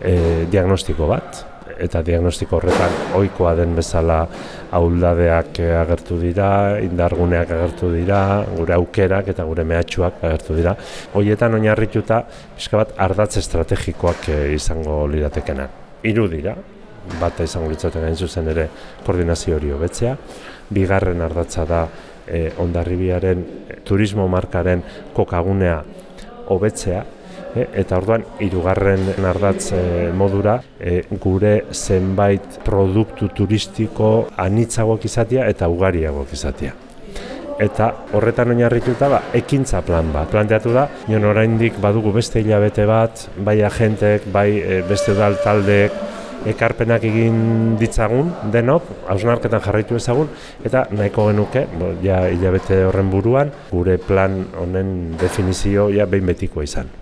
e, diagnostiko bat, eta diagnostiko horretan ohikoa den bezala ahuldadeak agertu dira, indarguneak agertu dira, gure aukerak eta gure mehatxuak agertu dira. Hoietan oinarrituta pixka bat ardatz estrategikoak eh, izango liratekenan. Hiru dira, bata izango litzaten gain zuzen ere koordinazio hori hobetzea, bigarren ardatza da e, ondarribiaren turismo markaren kokagunea hobetzea, E, eta orduan hirugarren ardatz e, modura e, gure zenbait produktu turistiko anitzagoak izatea eta ugariagoak izatea. Eta horretan oinarrituta ba, ekintza plan bat. Planteatu da, nion oraindik badugu beste hilabete bat, bai agentek, bai beste dal taldeek, ekarpenak egin ditzagun denok, hausnarketan jarraitu ezagun, eta nahiko genuke, bo, ja hilabete horren buruan, gure plan honen definizio ja behin betikoa izan.